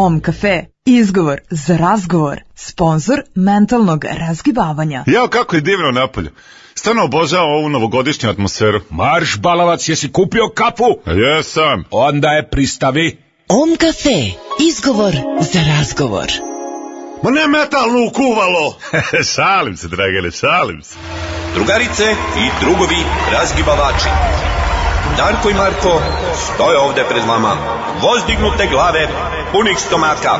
Om Cafe. Izgovor za razgovor. Sponsor mentalnog razgibavanja. Jao, kako je divno napolju. Stvarno obožavam ovu novogodišnju atmosferu. Marš, balavac, jesi kupio kapu? Jesam. Onda je pristavi. Om Cafe. Izgovor za razgovor. Ma ne metalnu kuvalo. šalim se, dragane, šalim se. Drugarice i drugovi razgibavači. Darko i Marko stoje ovde pred vama, vozdignute glave, punih stomaka,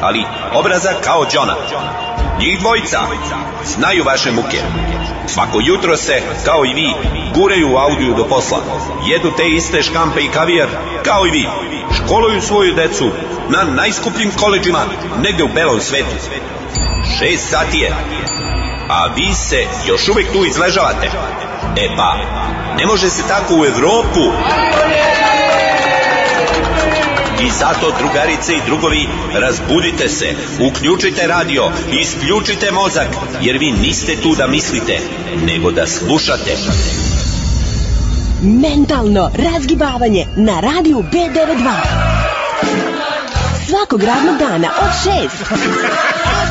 ali obraza kao Đona. Njih dvojica znaju vaše muke. Svako jutro se, kao i vi, gureju u audiju do posla. Jedu te iste škampe i kavijer, kao i vi. Školuju svoju decu na najskupljim koleđima, negde u belom svetu. Šest sati je, a vi se još uvek tu izležavate. E pa, ne može se tako u Evropu. I zato, drugarice i drugovi, razbudite se, uključite radio, isključite mozak, jer vi niste tu da mislite, nego da slušate. Mentalno razgibavanje na radiju B92. Svakog radnog dana od 6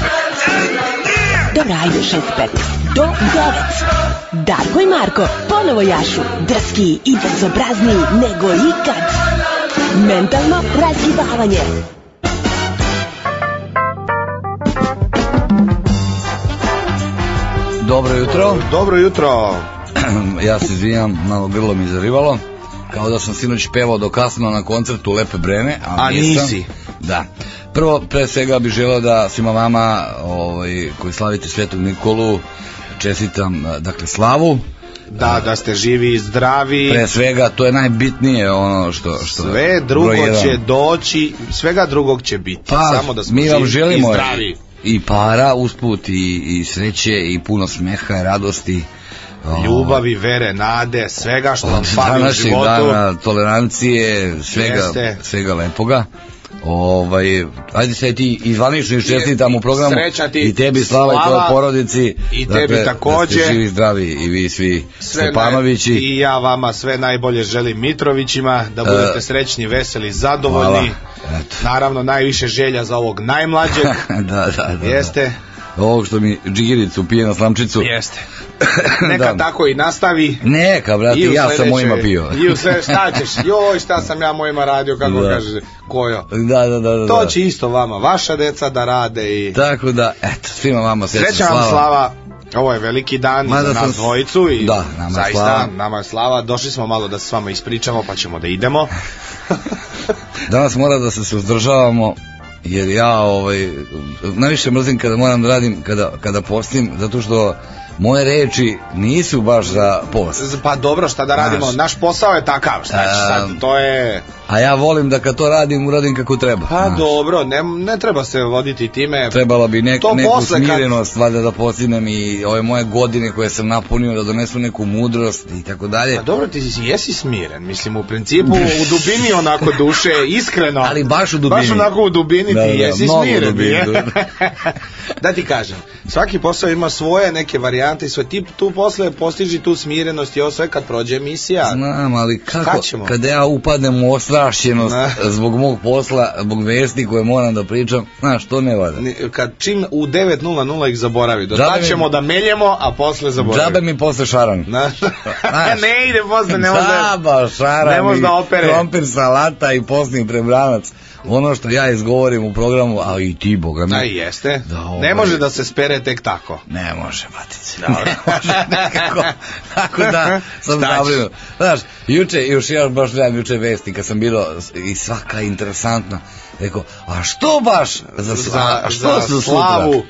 Dobro, ajde, 6.15 do 9. Darko i Marko ponovo jašu, drski i bezobrazniji nego ikad. Mentalno razgibavanje. Dobro jutro. Dobro jutro. ja se izvinjam, malo grlo mi zarivalo. Kao da sam sinoć pevao do kasno na koncertu Lepe Brene, a, A nisam. nisi. Da. Prvo, pre svega bih želeo da svima vama ovaj, koji slavite Svetog Nikolu čestitam, dakle, slavu. Da, da ste živi i zdravi. Pre svega, to je najbitnije ono što... što Sve drugo će doći, svega drugog će biti. Pa, Samo da smo mi vam želimo i zdravi. i para usput i, i sreće i puno smeha i radosti. O, Ljubavi, vere, nade, svega što vam fali u životu. dana tolerancije, svega, Jeste. svega lepoga. Ovaj, ajde se ti izvanično čestitam u programu Sreća ti, i tebi slava, i tvojoj slava, porodici i dakle, tebi da takođe. ste živi zdravi i vi svi Sve Stepanovići naj- I ja vama sve najbolje želim Mitrovićima, da budete E, srećni, veseli, zadovoljni. Hvala. Eto. Naravno, najviše želja za ovog najmlađeg. da, da, da, Jeste, da. Ovog što mi džigiricu pije na slamčicu jeste. Neka Da. tako i nastavi. neka brate, ja sam mojima pio I u sve, šta ćeš? Joj, šta sam ja mojima radio, kako Da. kaže, kojo. da, da, da, da, To da. će isto vama, vaša deca da rade i... Tako da, eto, svima vama sreća, Sreća vam slava. Ovo je veliki dan Mada za sam nas s- dvojicu i Da, nama zaista slava. nama je slava. Došli smo malo da se s vama ispričamo pa ćemo da idemo. Danas mora da se suzdržavamo jer ja ovaj najviše mrzim kada moram da radim kada kada postim zato što moje reči nisu baš za post. pa dobro, šta da radimo? Znaš. Naš posao je takav, šta ćeš sad? To je... A ja volim da kad to radim uradim kako treba. Pa znaš. dobro, ne, ne treba se voditi time. Trebalo bi nek, To neku posle kad- smirenost valjda da postignem i ove moje godine koje sam napunio da donesu neku mudrost i tako dalje. Pa dobro, ti si- jesi smiren, mislim u principu u dubini onako duše, iskreno. Ali baš u dubini. Baš onako u dubini Da, ti da, da, jesi smiren. dubini, da. da ti kažem, svaki posao ima svoje neke varijante i sve. Ti tu posle postiži tu smirenost i ovo sve kad prođe emisija. Znam, ali kako, kada ja upadnem u ostrašćenost Ne. zbog mog posla, zbog vesti koje moram da pričam, znaš, to ne vada. Kad čim u 9.00 ih zaboravi, do Džabe tad mi- ćemo da meljemo, a posle zaboravi. Džabe mi posle šaran. Na, Znaš. ne ide posle, ne može. Džaba, šaran ne može da opere. krompir, salata i posni prebranac. Ono što ja izgovorim u programu, a i ti, boga mi. A jeste. Da, ovaj- Ne može da se spere tek tako. Ne može, matice. Ne može nekako. Tako da sam zabrinut. Znaš, juče, još ja baš gledam juče vesti kad sam bilo i svaka interesantna. Rekao, a što baš za, Za- a što za su slavu?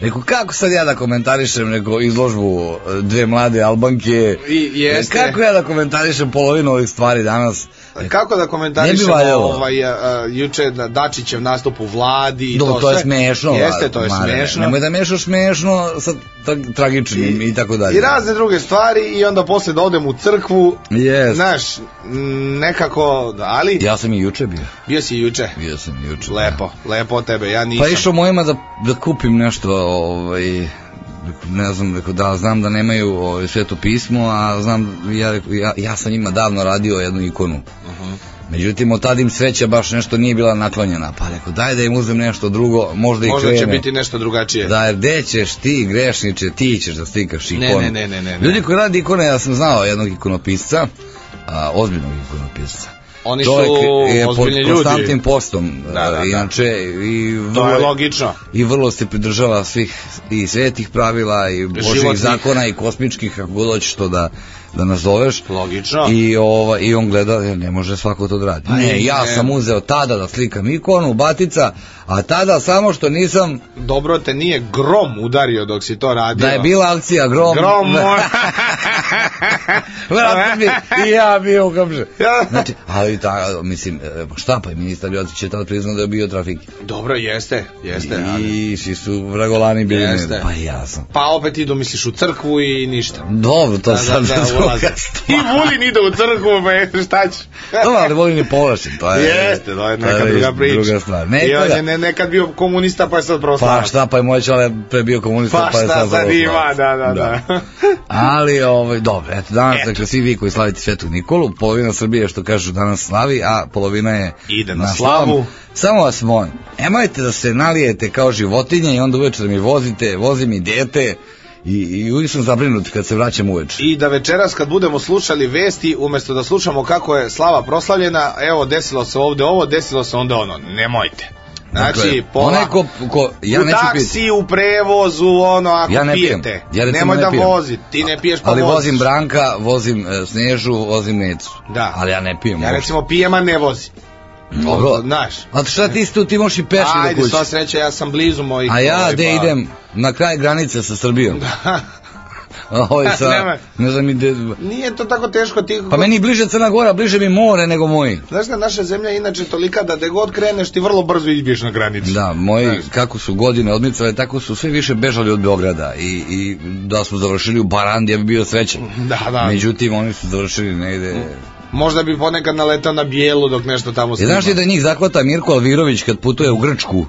Rekao, kako sad ja da komentarišem neko izložbu e, dve mlade Albanke? I- jeste. Kako ja da komentarišem polovinu ovih stvari danas? Kako da komentarišemo ovaj, a, juče da Dačićev nastup u vladi i Do, to, to, je sve? smešno. Jeste, to je Mare, smešno. Nemoj da mešaš smešno sa tra- tragičnim i, tako dalje. I razne druge stvari i onda posle da odem u crkvu, Yes. znaš, nekako, ali Ja sam i juče bio. bio si juče. Bio sam i juče. Lepo, lepo od tebe, ja nisam. Pa išao mojima da, da kupim nešto, ovaj, ne znam, rekao, da, znam da nemaju ovaj, sveto pismo, a znam, ja, ja, ja sam njima davno radio jednu ikonu. Međutim, od tada im sreća baš nešto nije bila naklonjena. Pa rekao, daj da im uzem nešto drugo, možda i Možda će biti nešto drugačije. Da, jer gde ćeš ti, grešniče, ti ćeš da slikaš ikonu. ne, ne, ne, ne, ne. Ljudi koji radi ikone, ja sam znao jednog ikonopisca, a, ozbiljnog ikonopisca. Oni su je pod ozbiljni ljudi. konstantnim postom, Da, da, da. inače, i To vrlo je logično. i vrlo se pridržava svih i svetih pravila i božih Životnih. zakona i kosmičkih kako god hoćeš to da da nazoveš Logično. i ova i on gleda jer ne može svako to da radi. Pa Ne, i ja ne. sam uzeo tada da slikam ikonu batica, a tada samo što nisam Dobro te nije grom udario dok si to radio. da je bila akcija grom. Grom da, moj. Vrati mi i ja bio. Ja. Znači, ali ta, mislim, e, šta pa je ministar Ljotić je tad priznao da je bio trafik. Dobro, jeste, jeste. ali- I svi su vragolani bili. Jeste. Pa i ja sam. Pa opet idu, misliš, u crkvu i ništa. Dobro, to Da, da, sad da, je stvar. I Vulin ide u crkvu, pa šta ćeš? Dobro, ali volim je povlačen, to je... Jeste, to je neka druga priča. Druga stvar. I Neka on da, je ne, nekad bio komunista, pa je sad pa pravoslavac. šta, pa je moj čale pre bio komunista, Pa pa, je šta sad sad ima, pravoslavac. da, da, da. Ali, ovaj, dobro, eto, danas, Eto. dakle, svi vi koji slavite Svetog Nikolu, polovina Srbije, što kažu, danas slavi, a polovina je Ide na slavu. Samo vas molim, nemojte da se nalijete kao životinje i onda uveče da mi vozite, vozi mi dete i, i uvijek sam zabrinut kad se vraćam uveče. I da večeras kad budemo slušali vesti, umjesto da slušamo kako je slava proslavljena, evo desilo se ovde ovo, desilo se onda ono, nemojte. Znači, Dakle, pola, onaj ko, ko, ja u neću piti. taksi, u prevozu, ono, ako Ja ne pijem. pijete. Ja recimo Nemoj ne da pijem. vozi, ti ne piješ pa Ali voziš. vozim Branka, vozim e, Snežu, vozim Necu. Da. Ali ja ne pijem. Ja recimo pijem, a ne vozi. Dobro. Znaš. A šta ti isto, ti možeš i peške do Ajde, kuće. sva sreća, ja sam blizu mojih. A ja ovaj, gde pa- idem? Na kraj granice sa Srbijom. A Ovo je sa, ne znam i gde... Nije to tako teško, ti... Pa meni bliže Crna Gora, bliže mi more nego moji. Znaš da naša zemlja inače tolika da gde god kreneš ti vrlo brzo ideš na granicu. Da, moji, kako su godine odmicale, tako su sve više bežali od Beograda i, i da smo završili u Barandi, ja bi bio srećan. Da, da. Međutim, oni su završili negde... Možda bi ponekad naletao na bijelu dok nešto tamo E, snima. znaš ti da njih zahvata Mirko Alvirović kad putuje u Grčku?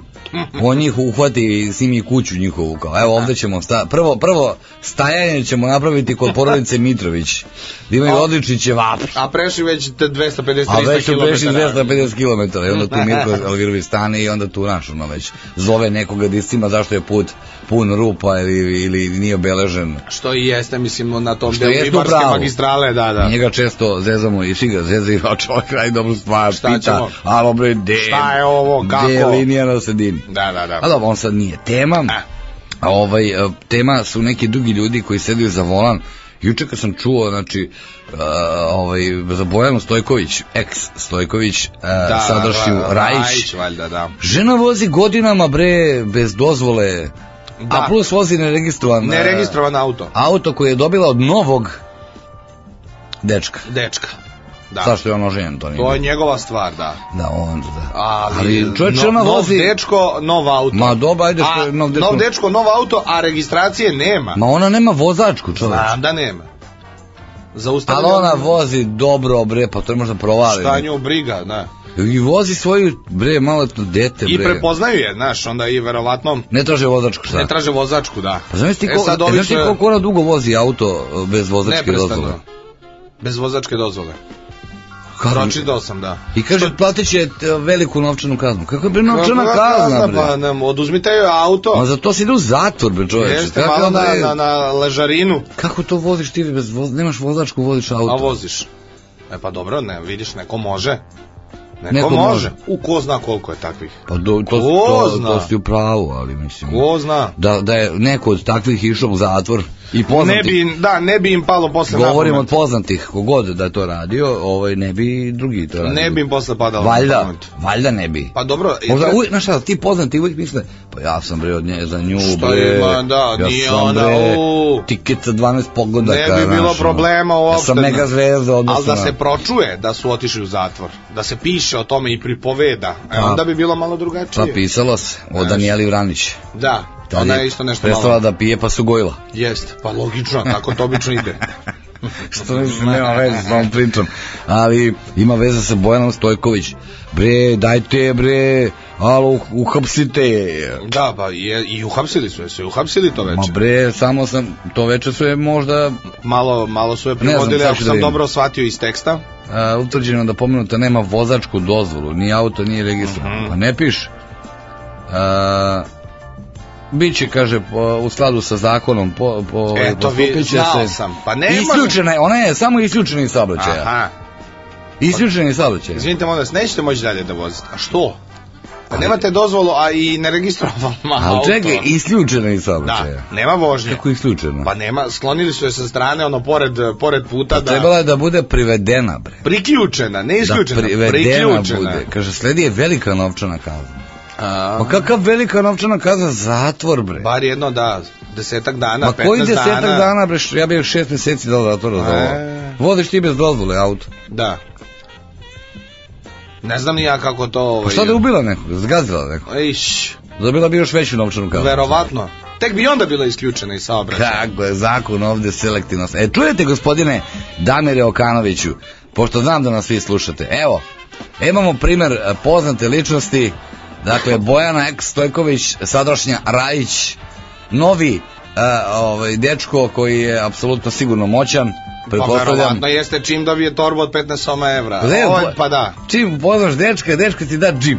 On njih uhvati i snimi kuću njihovu. Kao, evo ovde ćemo, sta, prvo, prvo stajanje ćemo napraviti kod porodice Mitrović. Da imaju odlični ćevapi. A prešli već te 250-300 A već su prešli km. 250 km i onda tu Mirko Alvirović stane i onda tu naš ono već zove nekoga da istima zašto je put pun rupa ili, ili nije obeležen. Što i jeste, mislim, na tom delu Ibarske magistrale, da, da. Njega često zezamo i svi ga zezaju, a čovjek radi dobru stvar, Šta pita, ćemo? alo bre, de, Šta je ovo, kako? Gde je linija na sredini? Da, da, da. A dobro, on sad nije tema. E. A ovaj, e, tema su neki drugi ljudi koji sedaju za volan. Juče kad sam čuo, znači, uh, ovaj, za Bojanu Stojković, ex Stojković, uh, da, sadašnju da, Rajić, Rajić, valjda, da. žena vozi godinama, bre, bez dozvole, Da. a plus vozi neregistrovan, Neregistrovan auto. auto koji je dobila od novog dečka. Dečka. Da. Zašto je on oženjen, to nije. To je njegova stvar, da. Da, on, da. Ali, Ali čovječe, no- ona nov vozi... dečko, nov auto. Ma dobro, ajde što je nov dečko. Nov dečko, nov auto, a registracije nema. Ma ona nema vozačku, čovječ. Znam da nema. Ali Zaustavljeno. ona vozi dobro, bre, pa to je možda provali. Šta nju briga, da. I vozi svoju, bre, maletno dete, I bre. prepoznaju je, znaš, onda i verovatno Ne traže vozačku, šta? ne traže vozačku, da. Pa znaš ti, E, ko, sad e, ovi znaš ti koliko ona dugo vozi auto bez vozačke dozvole? Bez vozačke dozvole. Kako? Pročitao sam, da. I kaže, platit će te veliku novčanu kaznu. Kako je novčana Kakva kazna, bre? Pa, nam, oduzmite joj auto. Ma za to si ide u zatvor, bre, čoveče. Jeste Kako, malo na, na, na ležarinu, kako to voziš ti bez voz... nemaš vozačku, voziš auto? a voziš. E pa dobro, ne, vidiš, neko može. Neko, Neko može. U ko zna koliko je takvih. Pa do, to, Ko to, zna? to si u pravu, ali mislim... Ko zna. Da, da je neko od takvih išao u zatvor i poznati... Ne bi, da, ne bi im palo posle Govorim od poznatih, kogod da je to radio, ovaj, ne bi drugi to radio. Ne bi im posle padalo Valjda, valjda ne bi. Pa dobro, Možda, tre- uvijek, znaš šta, ti poznati uvijek misle, pa ja sam bre od nje za nju, Šta bre, ima, da, ja nije sam ona, bre, u. tiket sa 12 pogodaka, ne bi bilo znaš, problema uopšte. Ja sam mega zvezda, odnosno Ali da se pročuje da su otišli u zatvor, da se piše o tome i pripoveda, e, Pa. onda bi bilo malo Pa drugačije. pisalo se o. Danijeli Vranić. Da, Tad ona je isto nešto Prestala malo. da pije pa su gojila. Jeste, pa logično, tako to obično ide. Što mislim, nema veze s ovom pričom. Ali ima veze sa Bojanom Stojković. Bre, dajte bre, ali uh, uhapsite je. Da, pa je, i uhapsili su je, su je uhapsili to Ma veče. bre, samo sam, to veče su je možda Malo, malo su je privodili, sad ako da sam vidim. dobro shvatio iz teksta. a, utvrđeno da pomenuta nema vozačku dozvolu, ni auto nije registrovan. Mhm. Pa ne piše. A, Biće, kaže, po, u skladu sa zakonom, po, po, Eto, vi, postupit će znao se- sam. Pa ne može... Isključena je, ona je samo isključeni saobraćaja. Aha. Isključeni saobraćaj. Izvinite, molim vas, nećete moći dalje da vozite. A što? Pa nemate dozvolu, a i ne registrovano Ali auto. čekaj, isključeni Da, saobraćaja. nema vožnje. Kako isključeno? Pa nema, sklonili su je sa strane, ono, pored, pored puta, da... Trebala je da bude privedena, bre. Priključena, ne isključena, da privedena priključena. bude. Kaže, sledi je velika novčana kazna. A, Pa kakav velika novčana kazna? Zatvor, bre. bar jedno, da, desetak dana, Ma 15 koji desetak dana. dana, bre, ja bih šest meseci dao zatvora za ovo. Voziš ti bez dozvole auto. Da. Ne znam ni ja kako to... Ovaj, Pa šta da je ubila nekog, zgazila nekog? Iš, Dobila bi još veću novčanu kaznu. verovatno. Tek bi onda bila isključena iz saobraćaja. Kako je zakon ovde selektivno. E, čujete gospodine Damire Okanoviću, pošto znam da nas svi slušate, evo, imamo primer e, poznate ličnosti, dakle, Bojana Ek Stojković, sadašnja Rajić, novi e, ovaj, dečko koji je apsolutno sigurno moćan, Pa pretpostavljam. verovatno jeste čim dobije torbu od 15 soma evra. Ne, Ovo, pa da, Čim upoznaš dečka, dečka ti da džip.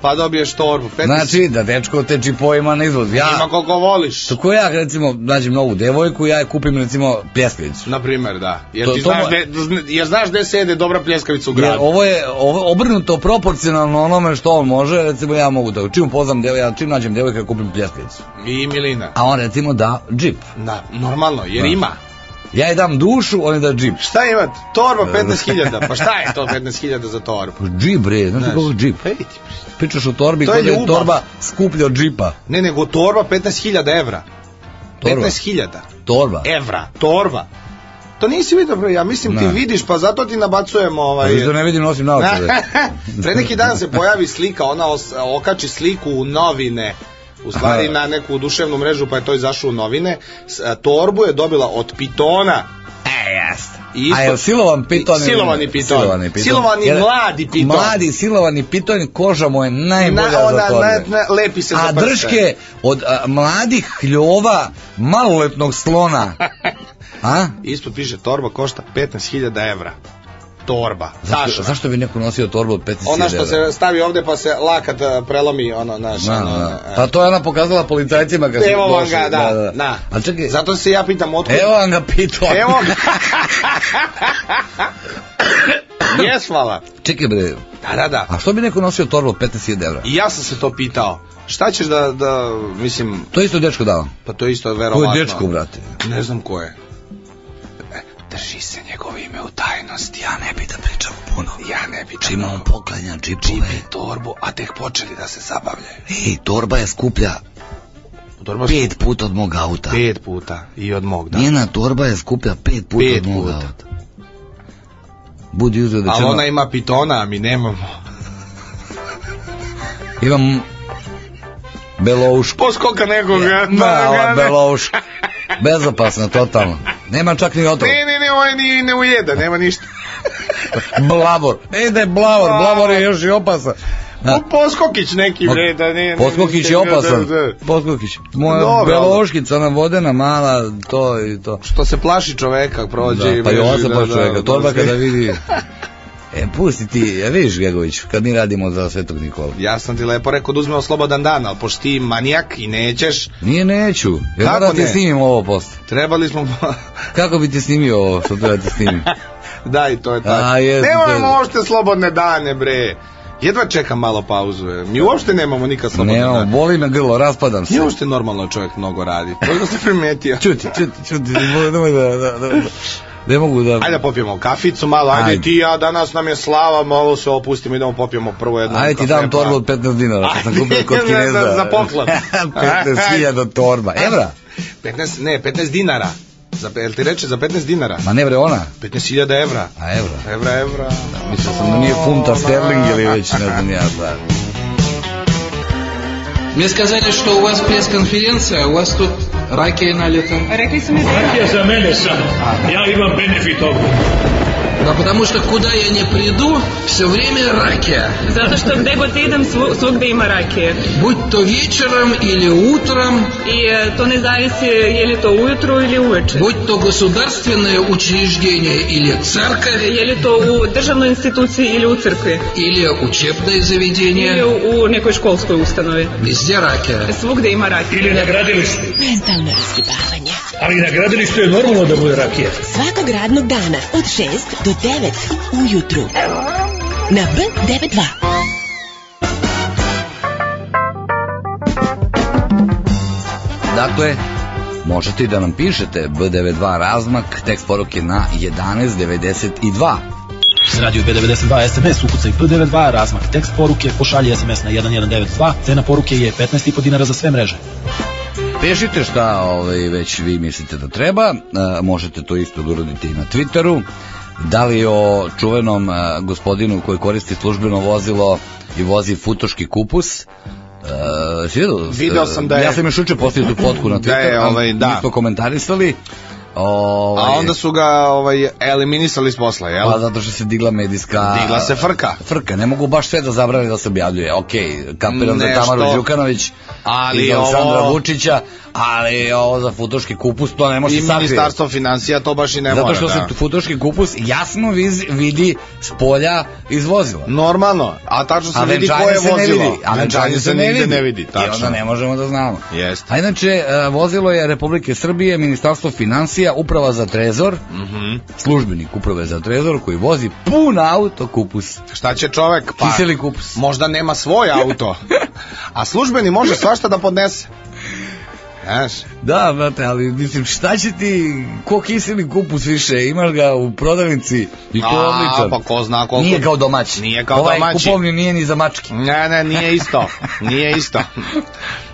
Pa dobiješ torbu. 15 Znači, da dečko te džipovima na izvoz. Ja, Ima koliko voliš. Tako ja, recimo, nađem novu devojku, ja je kupim, recimo, pljeskavicu. Na primer, da. Jer To- ti to znaš, mo- gde, jer znaš gde sede dobra pljeskavica u Jer gradu. ovo je ovo, obrnuto proporcionalno onome što on može, recimo ja mogu da čim upoznam devojka, ja čim nađem devojka kupim pljeskavicu. I Milina. A on recimo da džip. Da, normalno, jer Da. ima. Ja je dam dušu, on je da džip. Šta ima? Torba 15.000. Pa šta je to 15.000 za torbu? Pa Džip bre, znaš Znaš, kako džip? pa vidi, Pričaš o torbi To je da je torba skuplja od džipa. Ne, nego torba 15.000 evra. Torba. 15.000 Torba. evra. Torba. To nisi vidio, ja mislim ti Ne. vidiš, pa zato ti nabacujemo Pa ovaj... da ne vidim nosim naočare. Pre neki dan se pojavi slika, ona os, okači sliku u novine, u stvari Aha. na neku duševnu mrežu, pa je to izašlo u novine. Torbu je dobila od pitona. E, jeste. I isto- A je silovan piton? Silovani piton. Silovani piton. Silovani Jer- mladi piton. Mladi silovani piton, koža mu je najbolja Na, ona, za torbe. na, na, lepi se A za prste. drške od a, mladih hljova maloletnog slona. A? Ispod piše torba košta 15.000 evra. Torba. Zašto, tašna. zašto bi neko nosio torbu od 15.000 Ona što se stavi ovde pa se lakat eh, prelomi ono naš Da, ono, da. eh, Pa to je ona pokazala policajcima kad Evo vam došli. ga, da, da. A čekaj, Zato se ja pitam otkud. evo vam ga piton. Evo ga. Jes, hvala. Čekaj bre, Da, da, da. a što bi neko nosio torbu od 15.000 evra? I ja sam se to pitao. Šta ćeš da, da, mislim, To isto dečko dao. pa to isto Ko verovatno. je dečko, brate? Ne znam ko je. Drži se njegovo ime u tajnosti. Ja ne bi da pričam puno. Ja ne bi Čim on poklanja džipove. Čipi torbu, a tek počeli da se zabavljaju. Ej, torba je skuplja Torba pet puta od mog auta. pet puta i od mog, da. Njena torba je skuplja pet puta Pet od mog puta. auta. Budi uzeo da Ali ona ima pitona, a mi nemamo. Imam beloušku. Poskoka nekoga. Ma, ova belouška. Bezopasna, totalno. Nema čak ni otrov. Ne, ovaj ni ne ujeda, nema ništa. Blavor. E da je blavor, blavor je još i opasan. Da. Po- Poskokić neki, bre, da ne... ne- Poskokić je da, da, opasan. da. Poskokić. Moja Dobro, belouškica, ona vodena, mala, to i to. Što se plaši čoveka, prođe Da, i pa i ova se da, baš da, čovjeka. da, Torba da, kada vidi... E, pusti ti, ja vidiš Gegović, kad mi radimo za Svetog Nikola. Ja sam ti lepo rekao da uzmemo slobodan dan, ali pošto ti manijak i nećeš, Nije neću. Ja Kako moram ti ne? snimim ovo posle. trebali smo... Kako bi ti snimio ovo što treba ti snimim? da, i to je tako. A, to Nemamo uopšte slobodne dane, bre. Jedva čekam malo pauzu. je. Mi uopšte nemamo nikad slobodne Nemamo, boli me grlo, raspadam se. Nije uopšte normalno čovjek mnogo radi. To ste primetio. Čuti, čuti, čuti, nemoj da, da, da, da, ne mogu da... Ajde da popijemo kaficu malo, ajde, Ajde. ti ja, danas nam je slava, malo se opustimo, idemo popijemo prvo jedno Ajde ti dam pa- torbu od 15 dinara, kad sam kupio kod za- Kineza. za- za poklon. 15.000 torba. Evra? 15, ne, 15 dinara. Za, jel ti reče za 15 dinara? Ma ne bre, ona. 15.000 evra. A evra? Evra, evra. Mislio sam da nije funta sterling ili već, ne znam ja šta. Мне сказали, что у вас пресс-конференция, у вас тут раки налито. Rekli su mi da je za mene sad. Ja imam benefit ovdje. А потому что куда я не приду, все время ракия. Zato što gde god idem, svu- svugde ima rakije. Будь то вечером или утром, I e, to ne zavisi je li to ujutru ili uveče. будь то государственное учреждение или церковь, Je li to u državnoj instituciji ili u crkvi. или учебное Ili заведение, u, u nekoj školskoj ustanovi. везде ракия. Svugde ima rakije. Ili na gradilištu. Mentalno raskipavanje. Ali na gradilištu je normalno da bude rakija. Svakog radnog dana od 6 do 9 ujutru. Na B92. Dakle, možete i da nam pišete B92 razmak, tekst poruke na 1192. Radio B92 SMS ukucaj B92 razmak tekst poruke pošalji SMS na 1192 cena poruke je 15,5 dinara za sve mreže Pišite šta ovaj, već vi mislite da treba, e, možete to isto da uradite i na Twitteru. Da li o čuvenom e, gospodinu koji koristi službeno vozilo i vozi futoški kupus, Uh, Video sam da je- Ja sam još juče postavio tu fotku na Da Twitter, je, a ovaj, da. nismo komentarisali. Ovaj, A onda su ga ovaj, eliminisali s posla, jel? Pa zato što se digla medijska... Digla se frka. Frka, ne mogu baš sve da zabrane da se objavljuje. Ok, kapiram za. Tamaru Đukanović Ali i Aleksandra ovo- Vučića, ali ovo za futoški kupus to ne može I se sakrije. ministarstvo financija to baš i ne Zato mora. što da. se futoški kupus jasno viz, vidi s polja iz vozila. Normalno, a tačno se A vidi koje je vozilo. vidi. A venčanje se ne vidi. ne vidi, I onda tačno. ne možemo da znamo. Jeste. A inače, e, vozilo je Republike Srbije, Ministarstvo financija, Uprava za trezor, Mhm. službenik Uprave za trezor koji vozi pun auto kupus. Šta će čovek? Pa, Kiseli kupus. možda nema svoj auto. A službeni može svašta da podnese. Znaš, Da, brate, ali mislim, šta će ti, ko kiseli kupus više, imaš ga u prodavnici i A, odličan. pa ko zna koliko- Nije kao domaći. Nije kao ovaj domaći. kupovni nije ni za mačke. ne, ne, nije isto. Nije isto.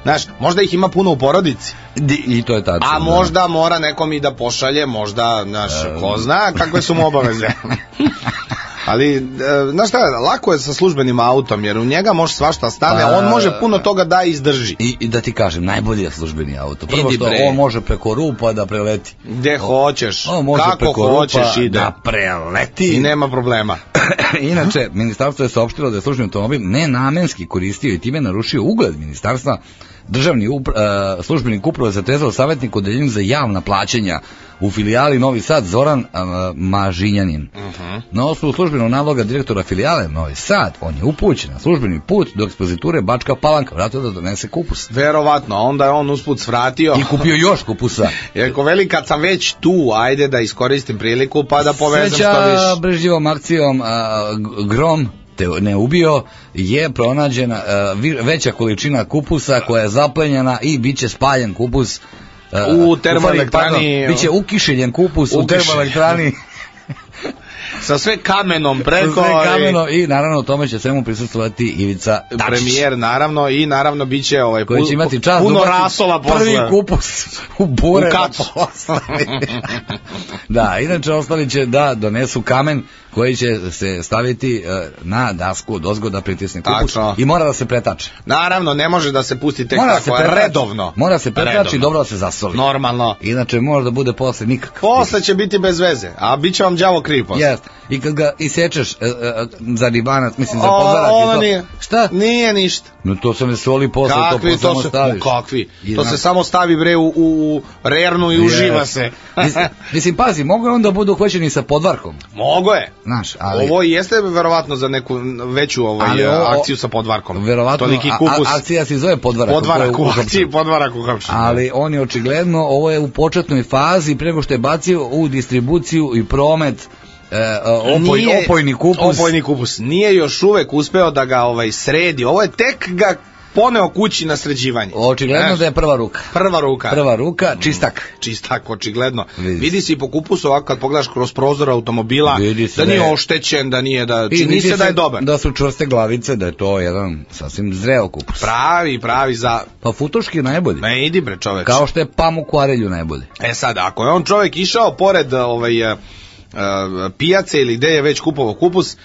Znaš, možda ih ima puno u porodici. Di- I to je tačno. A da. možda mora nekom i da pošalje, možda, znaš, ko zna kakve su mu obaveze. Ali, e, znaš šta, lako je sa službenim autom, jer u njega može svašta stane, a on Pa, može puno toga da izdrži. I, I da ti kažem, najbolji je službeni auto. Prvo Idi što bre. on može preko rupa da preleti. Gde hoćeš, On može kako preko hoćeš ide. da preleti. I nema problema. Inače, ministarstvo je saopštilo da je službeni automobil nenamenski koristio i time narušio ugled ministarstva državni upr, e, službenik uprave za trezor savjetnik odeljenju za javna plaćanja u filijali Novi Sad Zoran e, Mažinjanin. Na osnovu službenog naloga direktora filijale Novi Sad, on je upućen na službeni put do ekspoziture Bačka Palanka, vratio da donese kupus. Verovatno, onda je on usput svratio. I kupio još kupusa. Jer ko veli kad sam već tu, ajde da iskoristim priliku pa da povezem Sreća što više. brežljivom akcijom a, g- Grom te ne ubio, je pronađena vi- veća količina kupusa koja je zaplenjena i bit će spaljen kupus a, U termoelektrani- Biće ukišeljen kupus u Ukišeljen. termoelektrani Sa sve kamenom preko. sve i- kameno i naravno tome će svemu prisustvovati Ivica Dačić. premijer naravno i naravno biće ovaj koji će imati čast puno rasova posle. prvi kupus u bure U da, inače ostali će da donesu kamen koji će se staviti e, na dasku od ozgo da pritisne kupus Tačno. i mora da se pretače. Naravno, ne može da se pusti tek mora da tako, se pretače, redovno. Mora se pretači Redovno. i dobro da se zasoli. Normalno. Inače može da bude posle nikakav. Posle će biti bez veze, a bit će vam đavo kriv posle. Jest. I kad ga isečeš e, e, za ribanac, mislim za O, podvarak i to. nije. Šta? Nije ništa. No to se ne soli posle, Kakvi, to, to, samo se, staviš. kakvi? I to se samo stavi bre u, u, rernu i uživa Jest. se. mislim, mislim, pazi, mogu je onda budu uhvaćeni sa podvarkom. Mogo je. Znaš, ali... Ovo jeste verovatno za neku veću ovaj, Ali ovo- akciju sa podvarkom. Verovatno, Toliki kupus. a- akcija se zove podvarak. podvarak u akciji, podvarak u hapšenju. Ali on je očigledno, ovo je u početnoj fazi, prego što je bacio u distribuciju i promet e, opoj, Nije- opojni kupus. Opojni kupus. Nije još uvek uspeo da ga ovaj sredi. Ovo je tek ga poneo kući na sređivanje. Očigledno Znaš, da je prva ruka. Prva ruka. Prva ruka, čistak. Čistak, očigledno. Vidi. Vidi se i po kupusu ovako kad pogledaš kroz prozor automobila, da nije je- oštećen, da nije da, I čini se da je dobar. Da su čvrste glavice, da je to jedan sasvim zreo kupus. Pravi, pravi za... Pa futoški je najbolji. Ne, idi bre čoveč. Kao što je pamuk u arelju najbolji. E sad, ako je on čovjek išao pored ovaj, e, e, pijace ili gde je već kupovao kupus,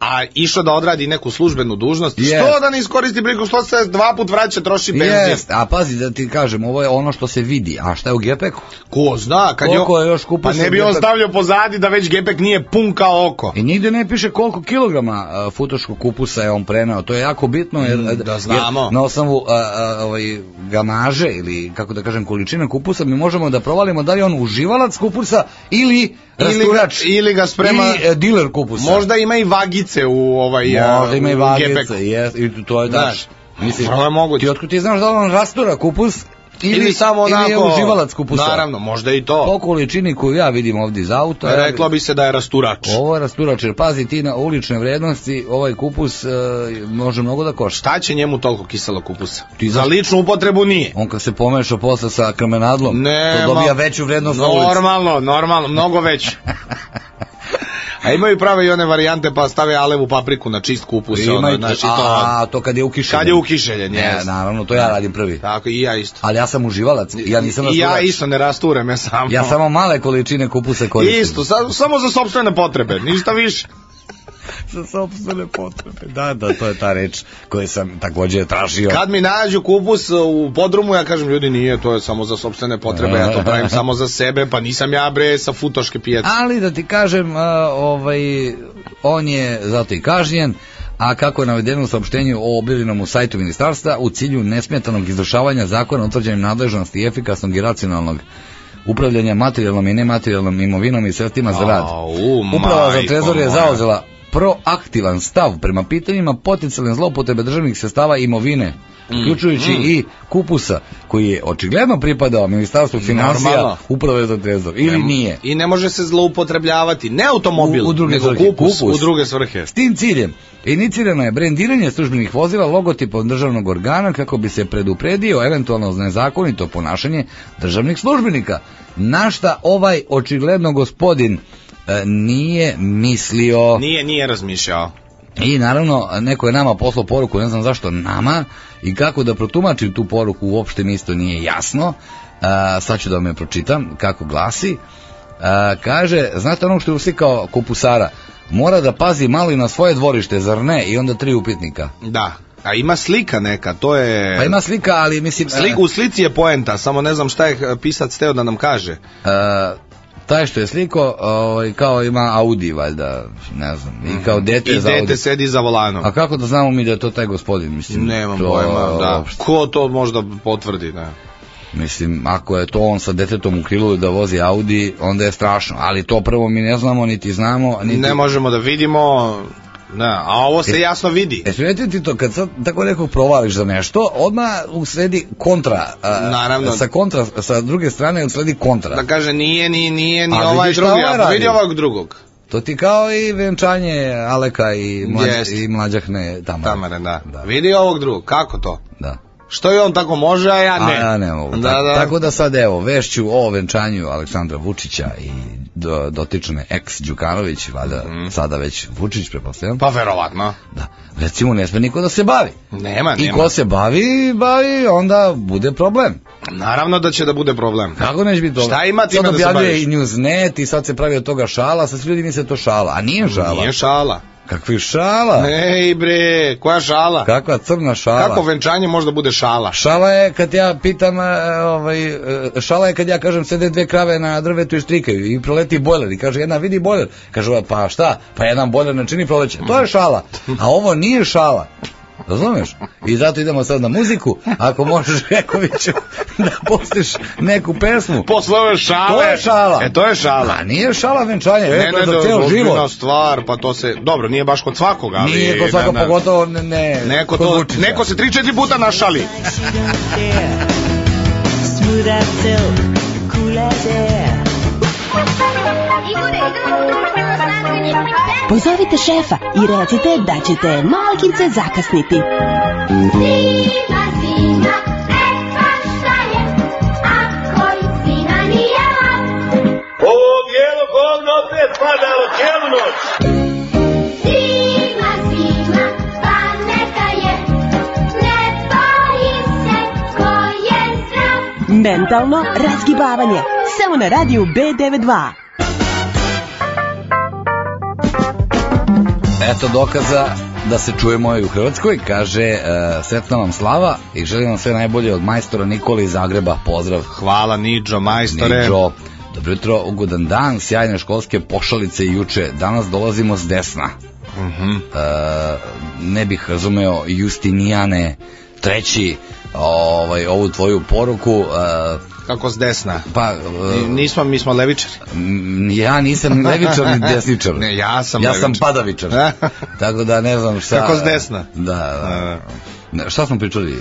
a išao da odradi neku službenu dužnost, Jest. što da ne iskoristi priliku, što se dva put vraća, troši benzin. Jest, a pazi da ti kažem, ovo je ono što se vidi, a šta je u gepeku? Ko zna, kad Koliko je, je još Pa ne bi on gepek? stavljao pozadi da već gepek nije pun kao oko. I nigde ne piše koliko kilograma a, futoškog kupusa je on preneo. To je jako bitno jer, Mm, da znamo. jer na osnovu a, a, ovaj, gamaže ili kako da kažem količine kupusa mi možemo da provalimo da li on uživalac kupusa ili rasturač ili ga sprema, ili e, diler kupusa. možda ima i vagice u ovaj Možda ima i vagice, jes, i to je daš. Mislim, vrlo je moguće. Ti otkud ti znaš da on rastura kupus ili, Ili, samo onako... ili je uživalac kupusa. Naravno, možda i to. Po količini koju ja vidim ovdje iz auta. Reklo bi se da je rasturač. Ovo je rasturač, jer pazi ti na ulične vrednosti, ovaj kupus e, može mnogo da košta. Šta će njemu toliko kiselo kupusa? Ti Za ličnu upotrebu nije. On kad se pomeša posle sa krmenadlom, Ne, to dobija veću vrednost na ulici. Normalno, normalno, mnogo veću. A imaju prave i one varijante pa stave alevu papriku na čist kupus. Ima ono, znači, to, a, to kad je ukišeljen. kad je ukišeljen, Ne, jes. naravno, to ja radim prvi. Tako i ja isto. Ali ja sam uživalac, ja nisam I ja rasturač. isto ne rasturem, ja samo. Ja samo male količine kupusa koristim. Isto, sa- samo za sopstvene potrebe, ništa više. Za sopstvene potrebe. Da, da, to je ta reč koju sam također tražio. Kad mi nađu kupus u podrumu, ja kažem, ljudi, nije, to je samo za sopstvene potrebe, ja to pravim samo za sebe, pa nisam ja bre sa futoške pijace. Ali da ti kažem, ovaj, on je zato i kažnjen, a kako je navedeno u saopštenju o objavljenom u sajtu ministarstva, u cilju nesmetanog izvršavanja zakona o utvrđenim nadležnosti i efikasnog i racionalnog upravljanja materijalnom i nematerijalnom imovinom i sredstvima za rad. Uprava za trezor je zauzela proaktivan stav prema pitanjima potencijalne zloupotrebe državnih sredstava i imovine, uključujući i kupusa, koji je očigledno pripadao Ministarstvu financija uprave za trezor, ili nije. I ne može se zloupotrebljavati, ne automobil, U- u druge nego svrhe, kupus, kupus. u druge svrhe. S tim ciljem inicirano je brendiranje službenih vozila logotipom državnog organa kako bi se predupredio eventualno nezakonito ponašanje državnih službenika. Na šta ovaj očigledno gospodin nije mislio Nije, nije razmišljao. i naravno neko je nama poslao poruku, ne znam zašto nama i kako da protumačim tu poruku uopšte mi isto nije jasno. A, sad ću da vam je pročitam kako glasi. A, kaže, znate ono što je uslikao kupusara, mora da pazi malo i na svoje dvorište, zar ne? I onda tri upitnika. Da. A ima slika neka, to je... Pa ima slika, ali mislim... Sli, u slici je poenta, samo ne znam šta je eh, pisac teo da nam kaže. a, taj što je sliko, ovaj, kao ima Audi, valjda, ne znam, i kao dete I za Audi. dete sedi za volanom. A kako da znamo mi da je to taj gospodin? Mislim, Nemam to, pojma, da. Ko to možda potvrdi, da. Mislim, ako je to on sa detetom u krilu da vozi Audi, onda je strašno. Ali to prvo mi ne znamo, niti znamo, niti... Ne možemo da vidimo, ne, a ovo se E, jasno vidi. E, smijete ti to, kad sad tako nekog provališ za nešto, odmah usledi kontra. a, Naravno. Sa kontra, sa druge strane usledi kontra. Da kaže nije ni nije ni ovaj drugi, ovaj a vidi ovog drugog. To ti kao i venčanje Aleka i, mlađ, i mlađahne Tamare. Tamare, da. Vidi ovog drugog, kako to? Da. Što je on tako može, a ja ne. A ja ne mogu. Da, tako, da. tako da sad evo, vešću o venčanju Aleksandra Vučića i do, dotične ex Đukanović, valjda sada već Vučić prepostavljam. Pa verovatno. Da. Recimo ne sme niko da se bavi. Nema, I nema. ko se bavi, bavi, onda bude problem. Naravno da će da bude problem. Kako neće biti problem? Šta ima time sad da se objavljuje baviš? i Newsnet i sad se pravi od toga šala, sad svi ljudi misle da to šala, a nije šala. Nije šala. Kakvi šala? Ej bre, koja šala? Kakva crna šala? Kako venčanje možda bude šala? Šala je kad ja pitam, e, ovaj, e, šala je kad ja kažem sede dve krave na drvetu i strikaju i proleti bojler i kaže jedna vidi bojler. Kaže pa šta? Pa jedan bojler ne čini proleće. To je šala. A ovo nije šala. Razumeš? I zato idemo sad na muziku. Ako možeš Rekoviću da pustiš neku pesmu. Posle ove šale. To je šala. E, to je šala. A nije šala venčanje, Ne, ne, za da, ceo ozbiljna život. stvar, pa to se, dobro, nije baš kod svakoga, ali... Nije kod svakog, pogotovo ne, ne Neko, to, neko se tri, četiri puta našali. Smooth as silk, cool as air. Pozovite šefa i recite da ćete malkince zakasniti. Ovo Mentalno razgibavanje. Samo na radiju B92. Eto dokaza da se čujemo i u Hrvatskoj, kaže e, sretna vam slava i želim vam sve najbolje od majstora Nikoli iz Zagreba, pozdrav. Hvala Niđo, majstore. Niđo, dobro jutro, ugodan dan, sjajne školske pošalice juče, danas dolazimo s desna. Mhm. E, ne bih razumeo Justinijane treći ovaj, ovu tvoju poruku, e, Kako s desna? pa e, Nismo, mi smo levičari. ja nisam ni levičar ni desničar. Ne, ja sam ja sam levičar. padavičar. Tako da ne znam šta... Kako s desna? Da, da. Ne, šta smo pričali?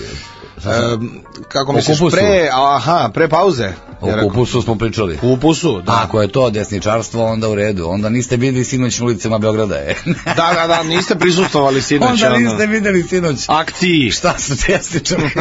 Kako O misliš, kupusu. pre, aha, pre pauze? O Ja kupusu smo pričali. Kupusu, da. Ako je to desničarstvo, onda u redu. Onda niste bili sinoć na ulicama Beograda, je. Da, da, da, niste prisustovali sinoć. onda ono, niste videli sinoć. Akciji. Šta su desničari?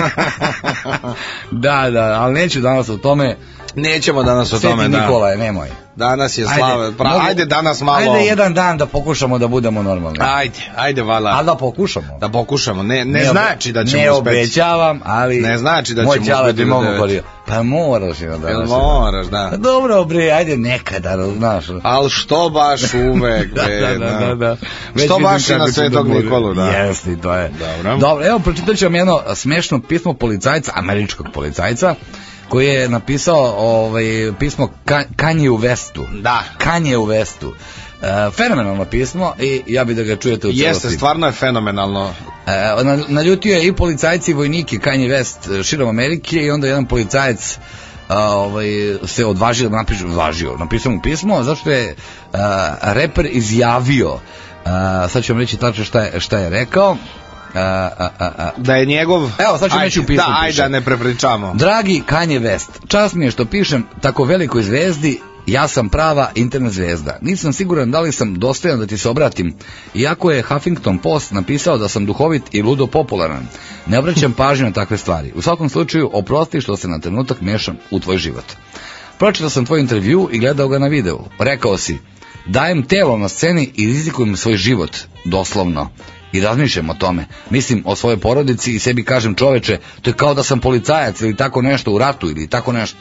da, da, ali neću danas o tome. Nećemo danas o Sveti tome, da. Nikolaj, nemoj. Danas je slava. Pra, mogu- ajde danas malo. Ajde jedan dan da pokušamo da budemo normalni. Ajde, ajde, vala. A da pokušamo. Da pokušamo. Ne, ne, Ne znači da ćemo Ne uspeti. obećavam, ali... Ne znači da moj ćemo uspeti bi do mogu devet. govorio. Pa moraš ima da. Jel moraš, da. Pa dobro bre, ajde nekada, znaš. Al što baš uvek, da, bre, da, da, da, da. Već Što baš i na Svetog bude. Nikolu, da. Jeste, to je. Dobro. Dobro, evo pročitat ću vam jedno smešno pismo policajca, američkog policajca, koji je napisao ovaj, pismo Ka- Kanye u Vestu. Da. Kanye u Vestu. E, fenomenalno pismo i ja bih da ga čujete u Jeste, celosti. stvarno je fenomenalno. E, na- naljutio je i policajci i vojnike Kanye West e, širom Amerike i onda jedan policajac a, ovaj, se odvažio da napiše, odvažio, napisao mu pismo, zašto je a, reper izjavio, a, sad ću vam reći tačno šta je, šta je rekao, a, Da je njegov... Evo, sad ću Ajde, reći u pismu Da, ajde, da ne prepričamo. Dragi Kanye West, čast mi je što pišem tako velikoj zvezdi, ja sam prava internet zvezda. Nisam siguran da li sam dostojan da ti se obratim, iako je Huffington Post napisao da sam duhovit i ludo popularan. Ne obraćam pažnju na takve stvari. U svakom slučaju, oprosti što se na trenutak mešam u tvoj život. Pročitao sam tvoj intervju i gledao ga na videu. Rekao si, dajem telo na sceni i rizikujem svoj život, doslovno. I razmišljam o tome. Mislim o svojoj porodici i sebi kažem čoveče, to je kao da sam policajac ili tako nešto u ratu ili tako nešto.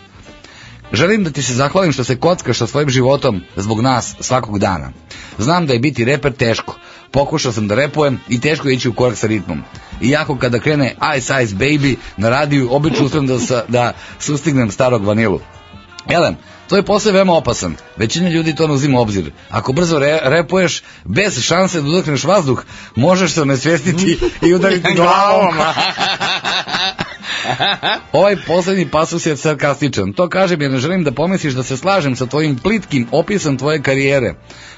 Želim da ti se zahvalim što se kockaš sa svojim životom zbog nas svakog dana. Znam da je biti reper teško. Pokušao sam da repujem i teško je ići u korak sa ritmom. Iako kada krene Ice Ice Baby na radiju, obično uspijem da, sa- da sustignem starog vanilu. Elem, to je posao veoma opasan. Većina ljudi to ne uzima obzir. Ako brzo re, repuješ, bez šanse da udokneš vazduh, možeš se onesvestiti i udariti glavom. Ovaj poslednji pasus je sarkastičan. To kažem jer ne želim da pomisliš da se slažem sa tvojim plitkim opisom tvoje karijere,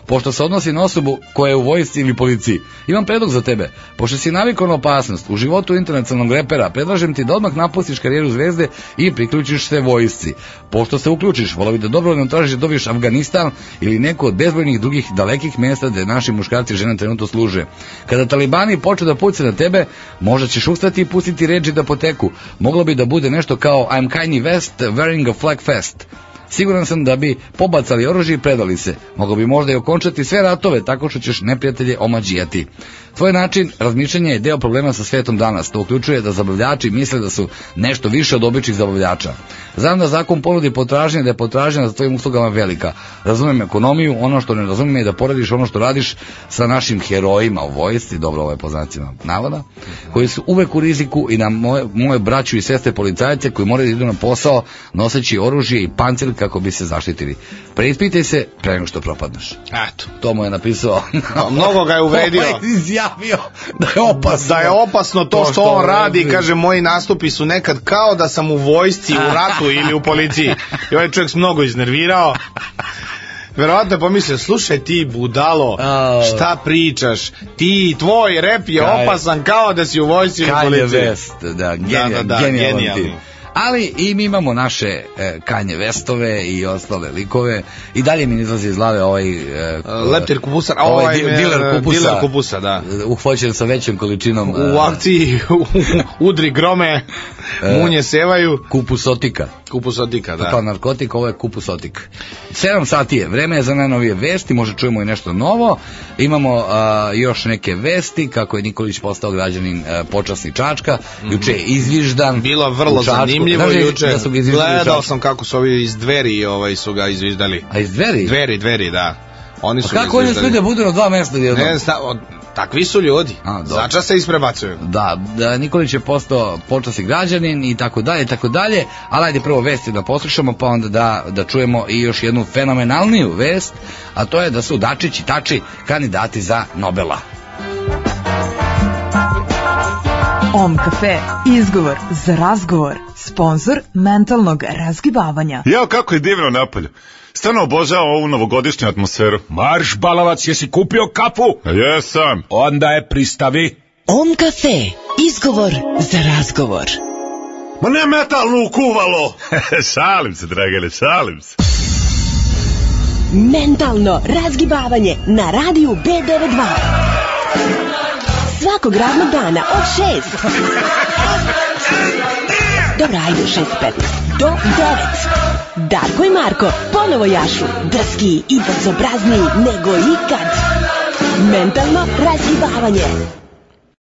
pošto se odnosi na osobu koja je u vojsci ili policiji. Imam predlog za tebe. Pošto si navikao na opasnost u životu internacionalnog repera, predlažem ti da odmah napustiš karijeru zvezde i priključiš se vojsci. Pošto se uključiš, volio bi da dobrovoljno tražiš da dobiješ Afganistan ili neko od bezbrojnih drugih dalekih mjesta gde naši muškarci i žene trenutno služe. Kada talibani počnu da pucaju na tebe, možda ćeš ustati i pustiti ređi da poteku. Moglo bi da bude nešto kao I'm Kanye West wearing a flag fest. Siguran sam da bi pobacali oružje i predali se. Moglo bi možda i okončati sve ratove tako što ćeš neprijatelje omađijati. Tvoj način razmišljanja je deo problema sa svetom danas. To uključuje da zabavljači misle da su nešto više od običnih zabavljača. Znam da zakon ponudi potražnje da je potražnja za tvojim uslugama velika. Razumem ekonomiju, ono što ne razumem je da porediš ono što radiš sa našim herojima u vojsci, dobro ovo je po znacima navoda, koji su uvek u riziku i na moje, moje braću i sestre policajce koji moraju da idu na posao noseći oružje i pancir kako bi se zaštitili. Preispitaj se pre nego što propadneš. Eto. To mu je napisao. Mnogo ga je uvredio. Ovaj izjavio da je opasno. Da je opasno to što on radi, kaže moji nastupi su nekad kao da sam u vojsci, u ratu ili u policiji. I ovaj čovjek se mnogo iznervirao. Verovatno je pomislio, slušaj ti budalo, šta pričaš? Ti, tvoj rep je Kaj- opasan kao da si u vojsci ili u Kanye policiji. West, da, genijal, da, da, genijalan genijalno. Ali i mi imamo naše e, Kanye Westove i ostale likove. I dalje mi izlazi iz glave ovaj... E, Leptir kupusar, a ovaj ovaj me- diler kupusa. diler kupusa, da. Uhvaćen sa većom količinom... U akciji udri grome, munje sevaju. Kupusotika. Kupusotika, da. Kao narkotik, ovo je kupusotik. 7 sati je, vreme je za najnovije vesti, možda čujemo i nešto novo. Imamo a, još neke vesti, kako je Nikolić postao građanin a, počasni Čačka, juče je izviždan. Mhm. Bilo vrlo zanimljivo Znaš da- juče. Da su ga Gledao sam kako su ovi iz dveri ovaj, su ga izviždali. A iz dveri? Dveri, dveri, da. Oni Pa su kako oni uspiju da budu na dva mesta? Ne, sta, od, takvi su ljudi. A. Začas se isprebacuju. Da, da Nikolić je postao počasni građanin i tako dalje i tako dalje, ali ajde prvo vesti da poslušamo pa onda da, da čujemo i još jednu fenomenalniju vest, a to je da su Dačić i Tači kandidati za Nobela. Om kafe, izgovor za razgovor, sponsor mentalnog razgibavanja. Jao, kako je divno napolju. Stvarno obožavam ovu novogodišnju atmosferu. Marš balavac, jesi kupio kafu? Jesam. Onda je pristavi. Om kafe, izgovor za razgovor. Ma ne metalnu kuvalo! šalim se, Dragane, šalim se. Mentalno razgibavanje na radiju B92. Svakog radnog dana od 6. Dobro, ajde, 6.15. Do 9. Darko i Marko ponovo jašu. Drski i bezobrazniji nego ikad. Mentalno razgibavanje.